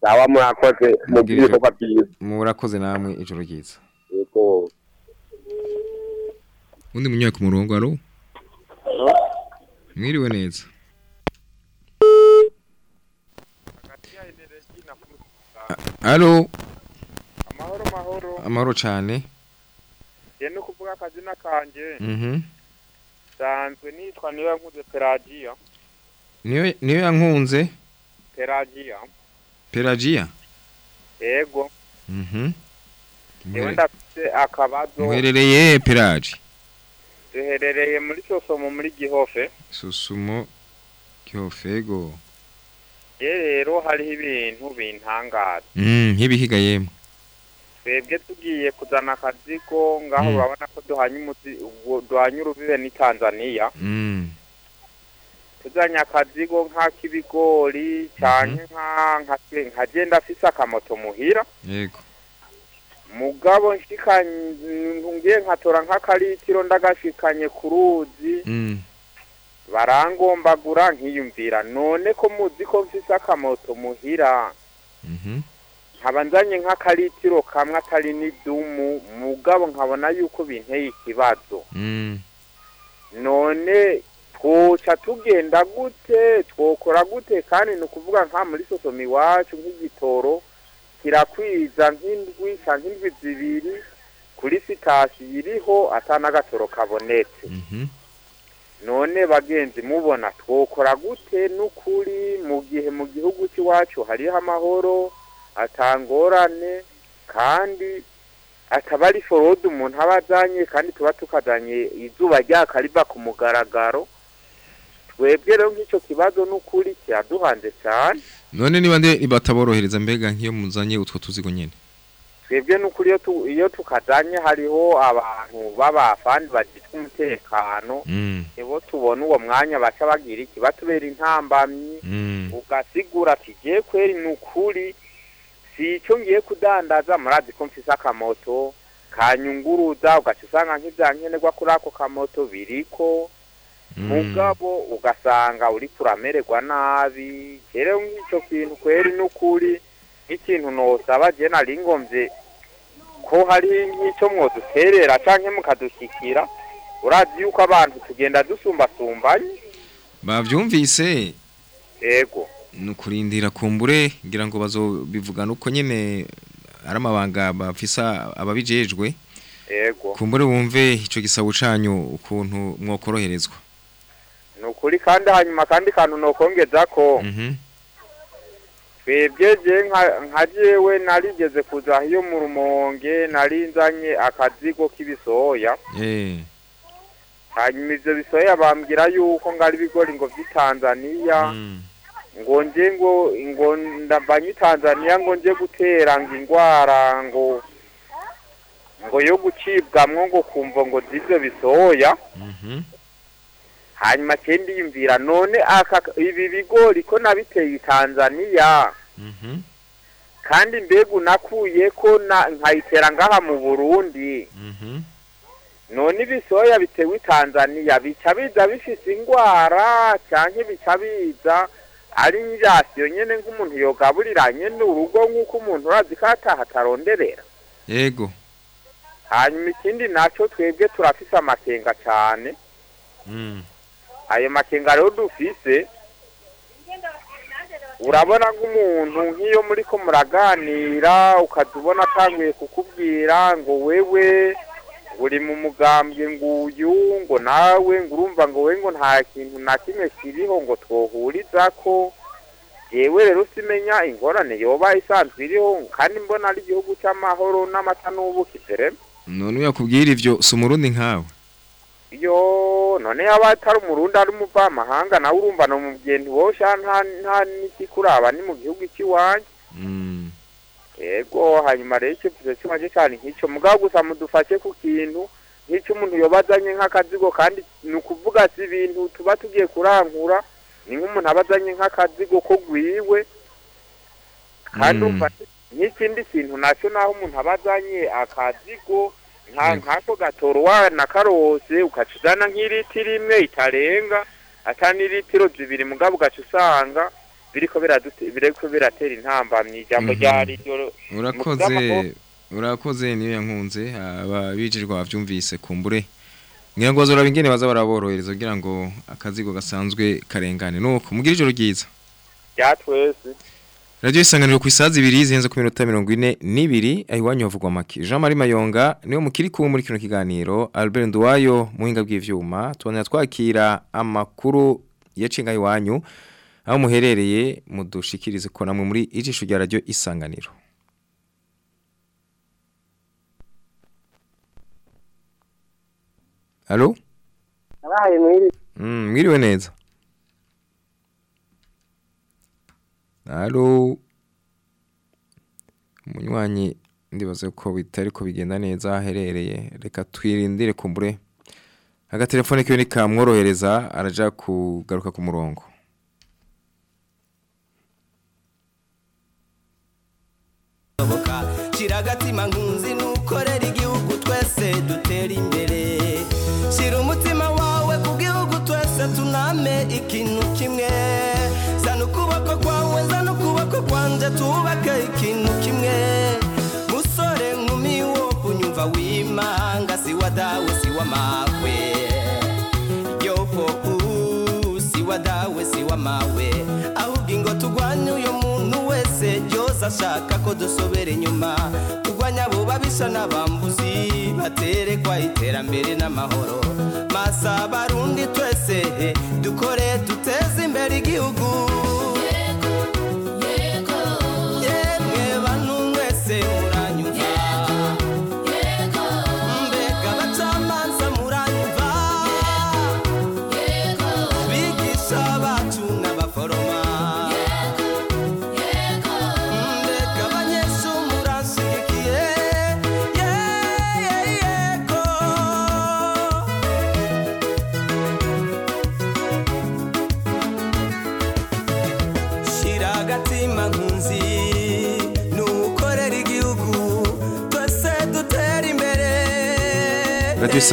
sawa murakoze mu bikorwa byiza. Murakoze namwe ijoro ryiza. Yego. Undi munyaka ku murongo aro mwiriwe neza alo amahoro mahoro amahoro cyane ye no kuvuga akazina kanje mhm sanzwe nitwa niyo yankuze pelagiya niyo niyo yankunze pelagiya pelagia yego mhm yewe ndafite akabazo muherereye pelagi duherereye muri sosomo muri gihofe. Susumo cyofego ye rero hariho ibintu bintangaza mm nkibihiga yemwe twebwe tugiye kuzana akazigo ngaho Mm. urabona ko duhanye urubibe ni tanzaniya mm. Tuzanye akazigo nk'ak'ibigori nka nka- nkagenda afise akamoto muhira. Yego. Mugabo nshikanye ngiye nkatora nk'akaritiro ndagashikanye ku ruzi. Mm. Barangombagura nkiyumvira. None ko muzi ko mfise akamoto muhira. Mhm nkaba nzanye nk'akaritiro kamwe atari n'idumu. Mugabo nkabona yuko binteye ikibazo. Mm. None twoca tugenda gute? Twokora gute? Kandi ni ukuvuga nka muri sosomi iwacu nk'igitoro. Kirakwiza nk'indwi canke indwi zibiri kuri sitasiyo iriho ata n'agatoro kabonetse. Mhm. None bagenzi mubona twokora gute? N'ukuri mu gihe mu gihugu cy'iwacu hariho amahoro atangorane kandi ataba ari forode umuntu aba azanye kandi tuba tukazanye izuba ryaka riva ku mugaragaro. Twebwe rero nk'icyo kibazo n'ukuri kiraduhanze cyane. None niba bataborohereza mbega nk'iyo muzanye utwo tuzigo nyene twebwe iyo tu- iyo tukazanye hariho abantu b'abafandi bagizwe umutekano Mm. nibo tubona uwo mwanya baca bagira iki batubera intambamyi Mm. ugasigura ati kweri ni ukuri si icyo ngiye kudandaza murazi ko mfise akamoto kanyunguruza ugaca usanga nk'ivyankenerwa kuri ako kamoto biriko mugabo ugasanga uriko uramererwa nabi. Rero nk'icyo kintu kweri n'ukuri nk'ikintu nosaba je nari ngomvye ko hari nk'icyo mwoduterera canke mukadushyikira urazi yuko abantu tugenda dusumbasumbanye bavyumvise? Ego nukurindira kumbure ngira ngo bazobivugana uko nyene ari amabanga bafisa ababijejwe. Kumbure wumve ico gisabo canyu ukuntu mwokoroherezwa. Ni ukuri kandi hanyuma kandi kantu nokongeza ko Mhm. twebwe je nka- jewe narigeze kuza iyo mu rumonge nari nzanye akazigo k'ibisoya. Eh. Hanyuma ivyo bisoya bambwira yuko ngari ibigori ngo vy'i Tanzania. Ngo nje ngo ngo ndavanye i Tanzania ngo nje gutera ngo ingwara ngo ngo yo gucibwamwo ngo kumva ngo z'ivyo bisoya. Hanyuma cye ndiyumvira none aka ibi bigori ko nabiteye Tanzania? Kandi mbega unakuye ko na nkayitera ngaha mu Burundi? None ibisoya bitewe i Tanzania bica biza bifise ingwara canke bica biza ari njasiyo nyene nk'umuntu yogaburira nyene urugo nk'uko umuntu urazi ko ataha ataronderera. Yego. Hanyuma ikindi naco twebwe turafise amakenga cane. Mm. Ayo makenga rero dufise. Urabona nk'umuntu nk'iyo muriko muraganira ukaza ubona atanguye kukubwira ngo wewe uri mu mugambwe nguyu ngo nawe ngo urumva ngo we ngo nta kintu na kimwe kiriho ngo twohuriza ko yewe rero simenya ingorane yoba isanzwe iriho kandi mbona ari igihugu cy'amahoro n'amata n'ubuki dere none uyakubwira ivyo si umurundi nkawe. Yo none yaba atari umurundi ari umuvamahanga nawe urumva no mu gihe ntiwosha nta nta n'ikikuraba ni mu gihugu cy'iwanyu Mm. yego hanyuma rero icyifuzo cy'iwacu cyane nk'icyo mugabo gusa mudufashe ku kintu nk'icyo umuntu yobazanye nk'akazigo kandi ni ukuvuga si ibintu tuba tugiye kurankura ni nk'umuntu aba azanye nk'akazigo ko gwiwe kandi Mm. nk'ikindi kintu na cyo naho umuntu aba azanye akazigo nk'ako gatorwa na karose ugaca uzana nk'iritiro imwe itarenga ata n'iritiro zibiri mugabo ugaca usanga biriko biratera intambamyi ijambo Mhm. ryari ryo urakoze urakoze niyo yankunze ababijijwe bavyumvise kumbure ngira ngo bazora ingene baza baraborohereza kugira ngo akazigo gasanzwe karengane. Nuko mugira ijoro ryiza. Rya Radio isanganiro ku isazi ibiri zihenze ku minota 42 ahiwanyu havugwa make Jean Marie Mayonga ni we mukiri ku muri kino kiganiro Albert Nduwayo muhinga bw'ivyuma. Tubona twakira amakuru yacinga iwanyu aho muherereye mudushikirize ko namwe muri ijisho rya radio isanganiro. Mwiri. Mm, mwiriwe neza. Allo. Munywanyi ndibaze ko bitari ko bigenda neza aherereye. Reka twirindire kumbure. Agatelefone kiwe nikamworohereza araja kugaruka ku murongo. shira agatima nkunzi nukorera igihugu twese dutera imbere shira umutima wawe ku gihugu twese tuname ikintu kimwe kwanje tubake ikintu kimwe. Musore nkumi wo kunyumva wimanga si wa dawe si wa mawe. Yopo si wa dawe si wa mawe. Ahubwo ingo tugwanye uyo muntu wese byose ashaka ko dusobera inyuma. Tugwanya abo babisha n'abambuzi baterekwa iterambere n'amahoro. Masa barundi twese dukore duteze imbere igihugu.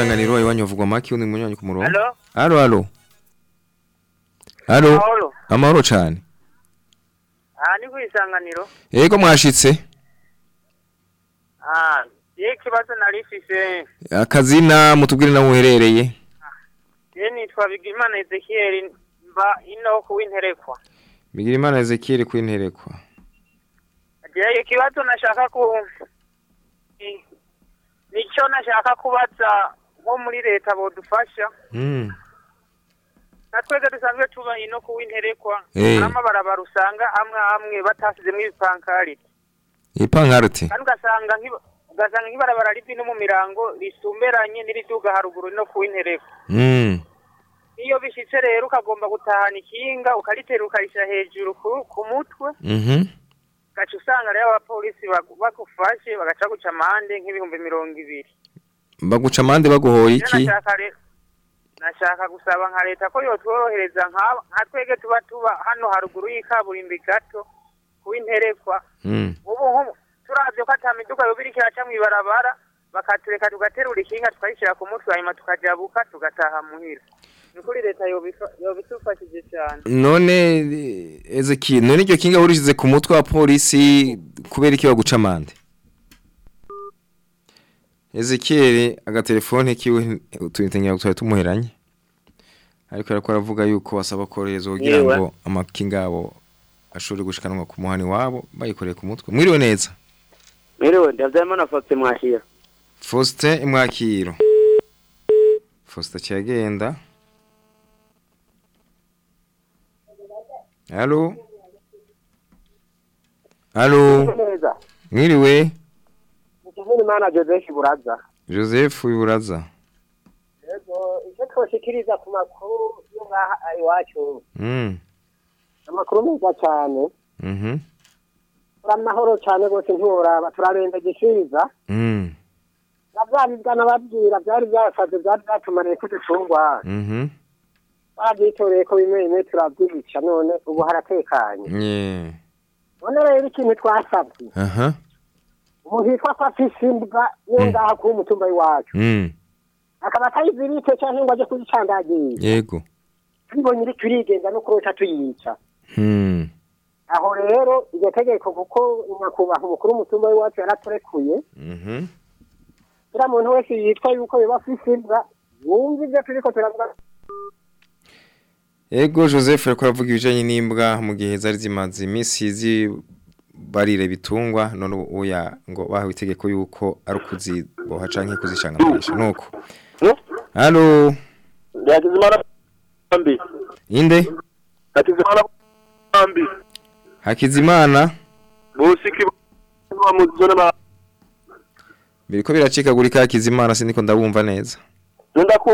Isanganiro iwanyu vugwa maki undi munywanyi ku murongo. Allo? Allo allo. Allo. Amahoro. Cyane. Ah ni ku isanganiro Yego mwashitse. ah ye ikibazo nari mfise Akazina mutubwire na uherereye. ye nitwa bigimana ezekiel mba ino ku w'interekwa Bigira Imana Ezekiel kwinterekwa. je ikibazo nashaka ku ni- nico nashaka kubaza nko muri leta bodufasha Mm. natwebwe dusanzwe tuba ino ku w'interekwa Eh. n'amabarabara usanga amwe amwe batasizemwo ibipankarite Ipankarite. kandi ugasanga ugasanga nk'ibarabara rivi no mu mirango risumberanye n'iriduga haruguru no ku w'interekwa Mm. iyo bishitse rero ukagomba gutahana ikinga ukaritera ukarishyira hejuru ku, mutwe Mhm. gaca usanga rero abapolisi bagu- bagufashe bagaca guca amande nk'ibihumbi mirongo ibiri Baguca amande baguhoye iki? nashaka gusaba nka leta ko yotworohereza nka twege tuba tuba hano haruguru y'ikaburimbi gato kuw'interekwa Mm. ubu nko turavye ko ata miduga yoba iriko iraca mw'ibarabara bakatureka tugaterura ikinga tukayishyira ku mutwe hanyuma tukajabuka tugataha muhira ni ukuri leta yobitufashije cyane None eh, Ezekiel, none iryo kinga urishize ku mutwe wa polisi kubera iki baguca amande? Ezekiel agatelefone kiwe tuyitengera gutwara tumuheranye. Ariko arako aravuga yuko basaba korohereza kugira ngo amakinga abo ashobore gushikanwa ku muhani wabo bayikoreye ku mutwe. Mwiriwe neza. Miriwe ndavyamana Faustin Mwashira Faustin Imwakiro. Faustin cyagenda. Allo? Allo? Mwiriwe Mukizini mana Joseph Buraza Joseph Iburaza. yego icyo twoshikiriza ku makuru yo ngaha iwacu Mm. amakuru meza cyane Mhm. amahoro cyane rwose ntiworaba turarenza gishiriza Mm. na bya bibwa nababwira byari byasaze byari byatumaniye ko dufungwa Mhm. barabyitoreye ko bimwe bimwe turabyica none ubu haratekanye Yeah. none rero ikintu twasabye Aha. Umuntu yitwa ko afise imbwa yo ngaha kuba umutumba w'iwacu Mm. akaba atayizirike cyangwa ngo ajye kuzicandagira Yego. tubonye iri turigenza no kuroca tuyica Hmm. aho rero iryo tegeko kuko nyakubahwa umukuru w'umutumba w'iwacu yaraturekuye Mhm. kiriya muntu wese yitwa yuko biba afise imbwa yumva ibyo turiko turavuga Ego Joseph ariko aravuga ibijanye n'imbwa mu gihe zari zimaze iminsi zibarire bitungwa none ubu oya ngo bahawe itegeko yuko ari ukuziboha canke kuzishanganisha nuko. Allo? Hakizimana mbi Inde? Hakizimana mbi Hakizimana busiki wa muzone ba biriko biracikagurika Hakizimana siniko ndabumva neza. Nda ku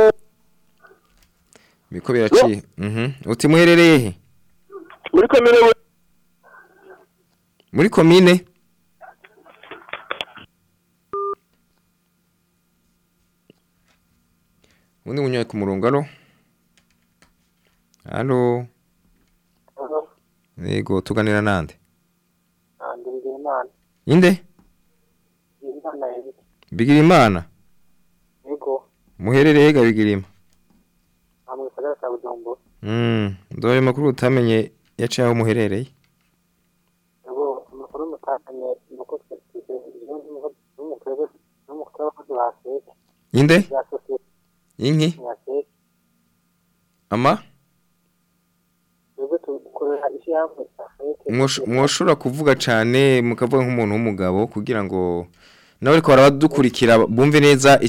Biriko biraci. Mhm. Uti muherereye he? muri komine we Muri komine? Undi munyoye ku murongo alo? Alo? Yego tuganira nande? Imana Inde? Bigira imana? Muherereye ga bigira ima? amwe sagara sa Bujumbura Mm, ndore makuru utamenye yaciye aho muherereye. yego amakuru mutakanye nuko twese n'umukuru n'umukuru w'abakozi ba sete Inde? Inki? Ama? Mwoshobora kuvuga cane mukavuga nk'umuntu w'umugabo kugira ngo nawe ariko barabadukurikira bumve neza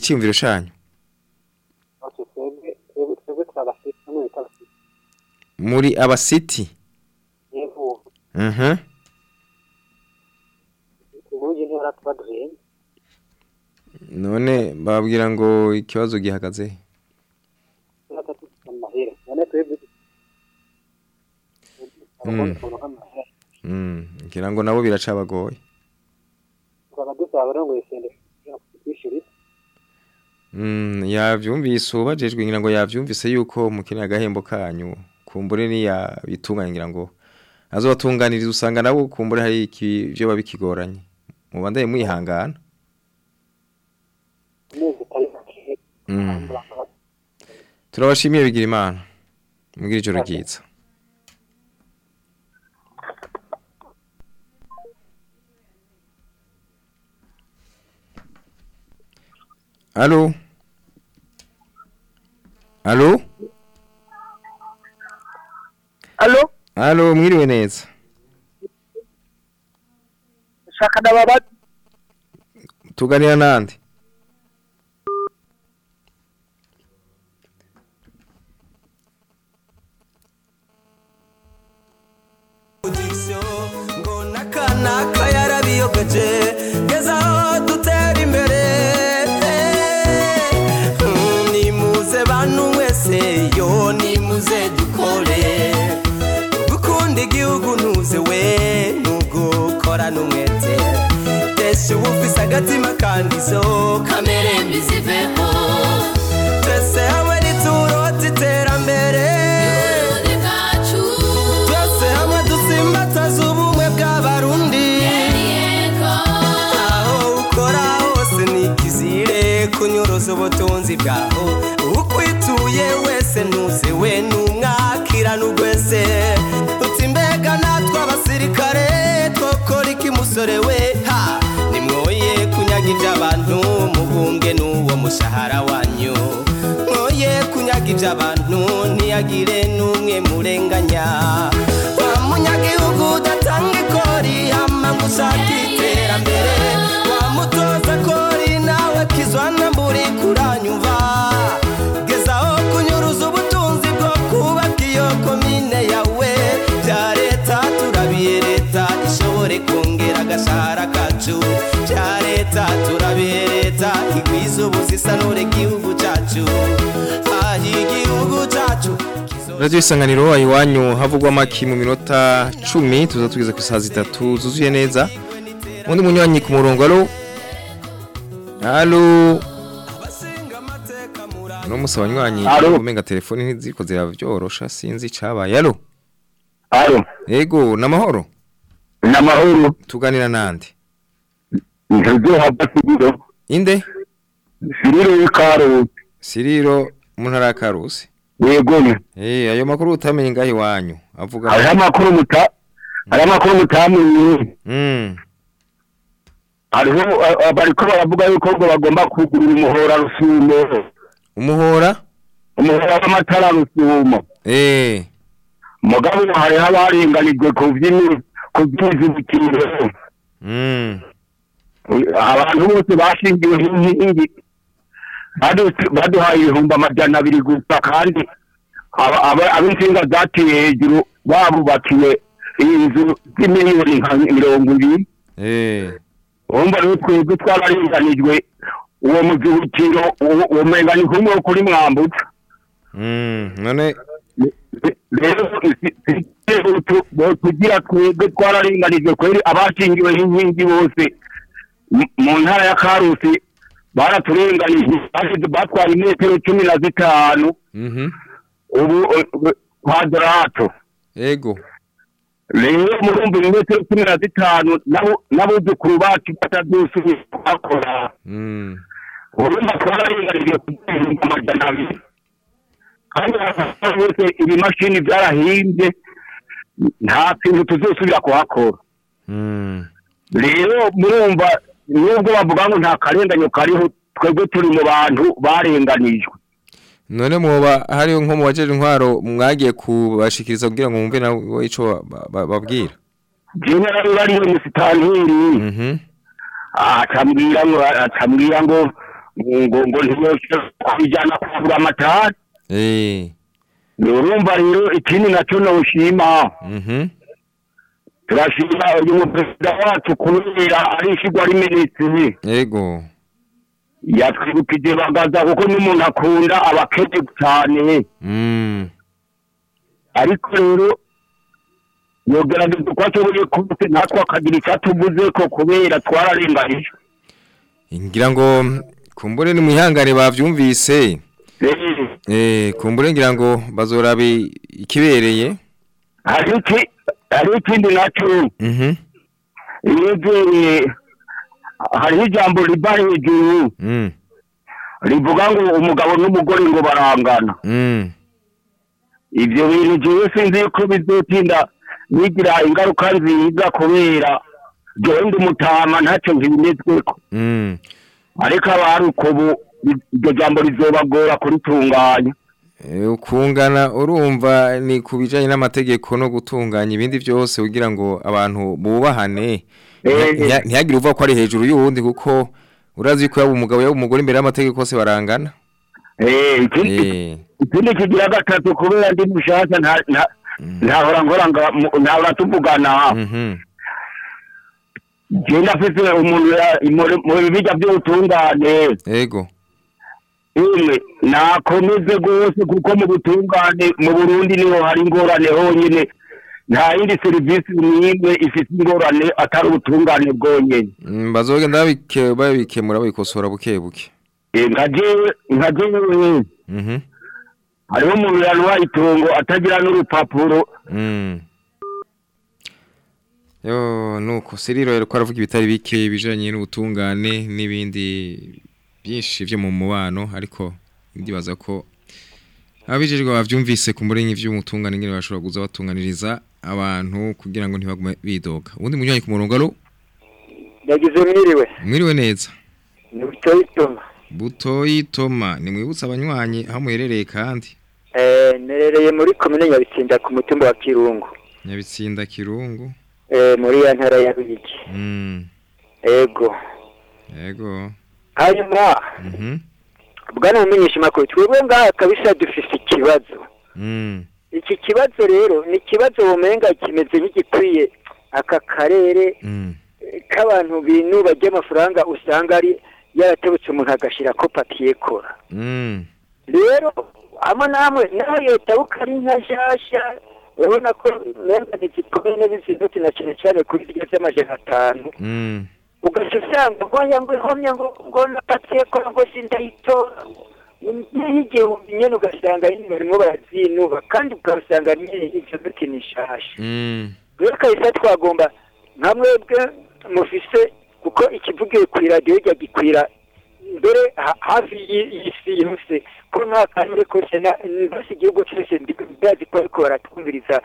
twebwe turabafite muri abasiti? Yego mhm ubundi ntihora tuba duhenda none babwira ngo ikibazo gihagaze. Mm. Mm, ngira ngo nabo biracabagoye. Mm, yavyumvise ubajejwe ngira ngo yavyumvise yuko mukeneye agahembo kanyu kumbure niya bitunganya ngira ngo azobatunganiriza usanga nabo kumbure hari iki byo babikigoranye. Mubandaye mwihangana amezi atari make Mm. turabashimiye bigira imana mugira ijoro ryiza Alo Alo Alo Alo mwiriwe neza shaka ndababaza tuganira nande yarabiyogeje ngeze aho dutera imbere nimuze bantu mwese yo nimuze dukore gukunda igihugu ntuze we nugukora n'umwete. Tesha uba ufise agatima kandizo kamere mbi ubutunzi bwaho. Ukwituye wese ntuze we numwakira n'ugwese. Uti mbega natwe abasirikare twokora iki musore we? Ha! Nimwoye kunyaga iby'abantu mubunge n'uwo mushahara wanyu. Mwoye kunyaga iby'abantu ntiyagire n'umwe murenganya. Wa munyagihugu udatanga ikori hama mburi kuranyumva gezaho kunyuruza ubutunzi bwo kubaka iyo komine yawe. Bya leta turabiye leta ishobore kongera agashahara kacu. Bya leta turabiye leta igwiza ubuzisanure igihugu cyacu aho igihugu cyacu Radio isanganiro iwanyu havugwa maki mu minota 10 tuza tugeze ku saa zitatu zuzuye neza. Undi munywanyi ku murongo alo? Alo? No musaba nywanyi Alo. umenga telefone ntiziko ziravyorosha sinzi cabaye alo Alo. Ego namahoro Namahoro. tuganira nande Ntazo haba Siriro. inde Siriro w'Ikarusi. Siriro mu ntara ya Karusi Yego ni. eh ayo makuru utamenye ngaho iwanyu avuga Hariho amakuru muta hariho amakuru mutamenye. Mm. Hariho a- a- bariko baravuga yuko ngo bagomba kugurura umuhora rusumo. Umuhora? Umuhora w'amatara rusumo. eh. Mugabo hariho abarenganijwe ku vy'imi ku vy'izibukiro. mm Abantu bose bashingiwe inkingi badu- baduhaye ibihumbi amajana abiri gusa kandi ab'insinga zateye hejuru babubakiwe inzu z'imiliyoni nka mirongo ibiri. Eh. Urumva rero twebwe twararinganijwe uwo muzibukiro uwo- ni kumwe kuri mwambutsa mm none rero tugira twebwe twararinganijwe kweri abashingiwe n'inkingi bose. Mu- ntara ya karusi baraturenganije batwara imetero cumi na zitanu. Mhm. Ubu kwadrato kwadarato ego rero murumva imetero cumi na zitanu n'abuzukuru bacu batadusubiye kuhakora. Mm urumva ku bihumbi amajana abiri kandi bose ibimashini byarahimbye nta kintu tuzosubira kuhakora rero murumva nubwo bavuga ngo nta karenganyo kariho twebwe turi mu bantu barenganijwe none muba hari nko mu bajeje intwaro mwagiye kubashikiriza kugira ngo mwumve nawe ico ba- ba- babwira. Mhm. Acambwira ngo acambwira ngo ngo ngo ntiyoshe kubijyana kugura amatara urumva rero ikindi nacyo nawushima Mhm. turashima uyu muperezida wacu kubera ari ishyirwa ari minisitiri Yego. yatwibukije bagaza kuko n'umuntu akunda abakene cyane Mm. ariko rero yogerageza uko ashoboye kose natwe akagira icyo atuvuze ko kubera twararenganije Ngira ngo kumbure ni mwihangane bavyumvise. Eh, kumbure ngira ngo bazorabe ikibereye. hari iki hari ikindi na cyo Mhm. yegereye hariho ijambo riba hejuru Mm. rivuga ngo umugabo n'umugore ngo barangana Mm. ibyo bintu jewe sinzi ko bizotinda bigira ingaruka nziza kubera jewe ndi umutama ntacyo nkibinezweko Mm. Ariko abari uko bu iryo jambo rizobagora kuritunganya Eh, ukungana urumva ni kubijanye n'amategeko no gutunganya ibindi byose kugira ngo abantu bubahane. Ntiha- ntihagire uva ko ari hejuru y'uwundi kuko urazi ko yaba umugabo yaba umugore imbere y'amategeko bose barangana. Eh, ikindi kigira gatatu kubera ndi nta ntahora nkora nga mu- ntahora tuvugana je ndafise umuntu ya- mu- mu bijya by'ubutungane Ego. umwe nakomeze rwose kuko mu butungane mu burundi niho hari ingorane honyine nta yindi serivisi n'imwe ifite ingorane atari ubutungane bwonyine Mm, bazogenda babike babikemura babikosora buke buke. Eh, nka jewe nka jewe Mhm. hariho umuntu yanuha itungo atagira n'urupapuro Mm. Yo nuko Seriro yariko aravuga ibitari bike bijanye n'ubutungane n'ibindi byinshi byo mu mubano ariko ndibaza ko abijejwe bavyumvise ku murenyi vy'umutungane ngene bashobora kuza batunganiriza abantu kugira ngo ntibagume bidoga. Ubundi munyanye ku murongo alo yagize mwiriwe. Mwiriwe neza. Ni butoyi toma butoyi toma nimwibutsa abanywanyi aho muherereye kandi? Eh nerereye muri komine nyabitsinda ku mutumba wa kirungu. Nyabitsinda kirungu. Muri ya ntara ya ruyigi mm. Ego. Yego hanyuma. Mhm bwana mumenyesha makuru twebwe ngaha kabisa dufise ikibazo. Mm. Iki kibazo rero ni ikibazo womenga kimeze nk'igikwiye. Aka karere mm. k'abantu binuba ry'amafaranga usanga ari yaratebutse umuntu agashyira ko papiye kora mm. Rero hamwe namwe naho leta buko ari nka nshyashya urabona ko nenga ntizikomeye n'izindutse na cyane cyane kuri zirya z'amajana atanu. Mm. Ugaca usanga ngoya ngo ihomye ngo ngo na papiye kora ngo sindayitora y'igihumbi nyene ugasanga nyine barimo barazinuba kandi ugasanga nyine ivyo duti ni nshasha mm. Rero kahise twagomba nka mwebwe mufise kuko ikivugiwe ku iradiyo rya gikwira ha- hafi y'i- y'isi yose ko nta karere kose mbese igihugu cyose ndazi ko ariko baratwumviriza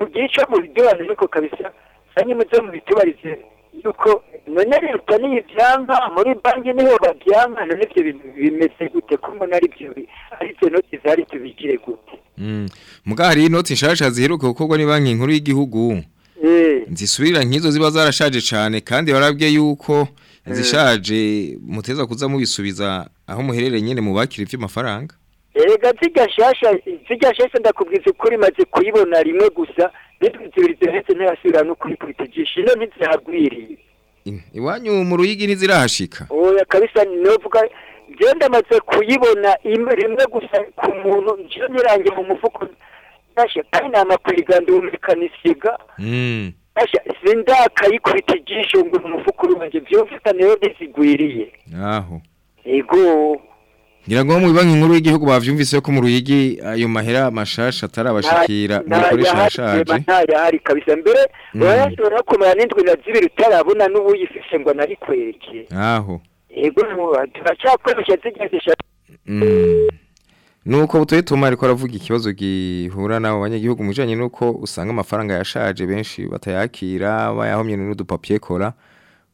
mu gihe cyo mu biduhane ariko kabisa sanyi muze mu bitubarize yuko none leta niyo muri banki ni ho babyanka none ibyo bimeze gute ko mbona ari byo ari byo noti zari tubigire gute Mm. Muga hari inoti nshasha ziheruka gukorwa ni banki nkuru y'igihugu. Eh. Nzisubira nk'izo ziba zarashaje cane kandi barabwiye yuko zishaje muteza kuza mubisubiza aho muherereye nyene mu bakira zirya nshasha zirya nshasha ndakubwiza ukuri maze kuyibona rimwe gusa n'indwi zibiri zihetse ntiyasubira no kuyikurikigisha ino ntizihagwiriye Iwanyu mu ruyigi ntizirahashika. oya kabisa novuga je ndamaze kuyibona imwe rimwe gusa ku muntu nje nirangiye mu mufuko nasha kandi namakwega ndi umumekanisiga Mm. Sindakayikubita ijisho ngo mu mufuko wanje vyofita niyo ntizigwiriye Aho. ego Ngira ngo mu banki nkuru y'igihugu bavyumvise ko mu ruyigi ayo mahera mashasha atarabashikira mu bikoresho yashaje. ntayahari kabisa mbere Mm. urashobora kumara n'indwi na zibiri utarabona n'uwuyifise ngo narikwereke Aho. ego turacyakoresha zigezesha Mm. Nuko butoye tuma ariko aravuga ikibazo gihura nabo banyagihugu mujanye nuko usanga amafaranga yashaje benshi batayakira bayahomye n'udupapier kora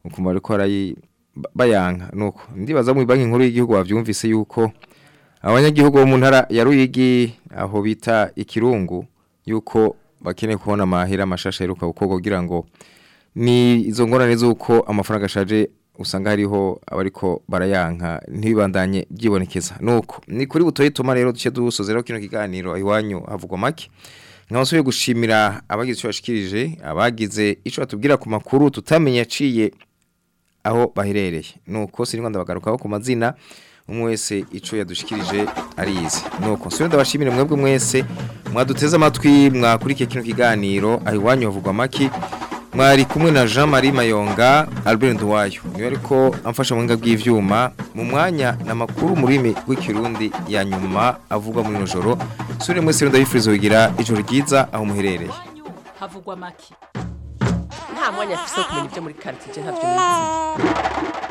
ukumva ariko arayi ba- bayanka. Nuko ndibaza mu banki nkuru y'igihugu bavyumvise yuko abanyagihugu bo mu ntara ya Ruyigi aho bita ikirungu yuko bakeneye kubona amahera amashasha heruka gukorwa kugira ngo ni izo ngorane z'uko amafaranga ashaje usanga hariho abariko barayanka ntibibandanye byibonekeza. Nuko ni kuri butoye tuma rero duce dusozeraho kino kiganiro iwanyu havugwa make. Nkabasubiye gushimira abagize icyo bashikirije abagize icyo batubwira ku makuru tutamenye yaciye aho baherereye. Nuko sinigwa ndabagarukaho ku mazina umwe wese icyo yadushikirije arizi nuko nsubire ndabashimire mwebwe mwese mwaduteze amatwi mwakurikiye kino kiganiro iwanyu havugwa make. Mwari kumwe na Jean Marie Mayonga Albert Nduwayo. Niwe ariko amfasha buhinga bw'ivyuma mu mwanya na makuru mu rurimi rw'ikirundi ya nyuma avugwa muri no joro. Sure mwese ndabifuriza kugira ijoro ryiza aho muherereye. Havugwa make. Nta mwanya afise wo kumenya ibyo muri quartier ntavyo nizi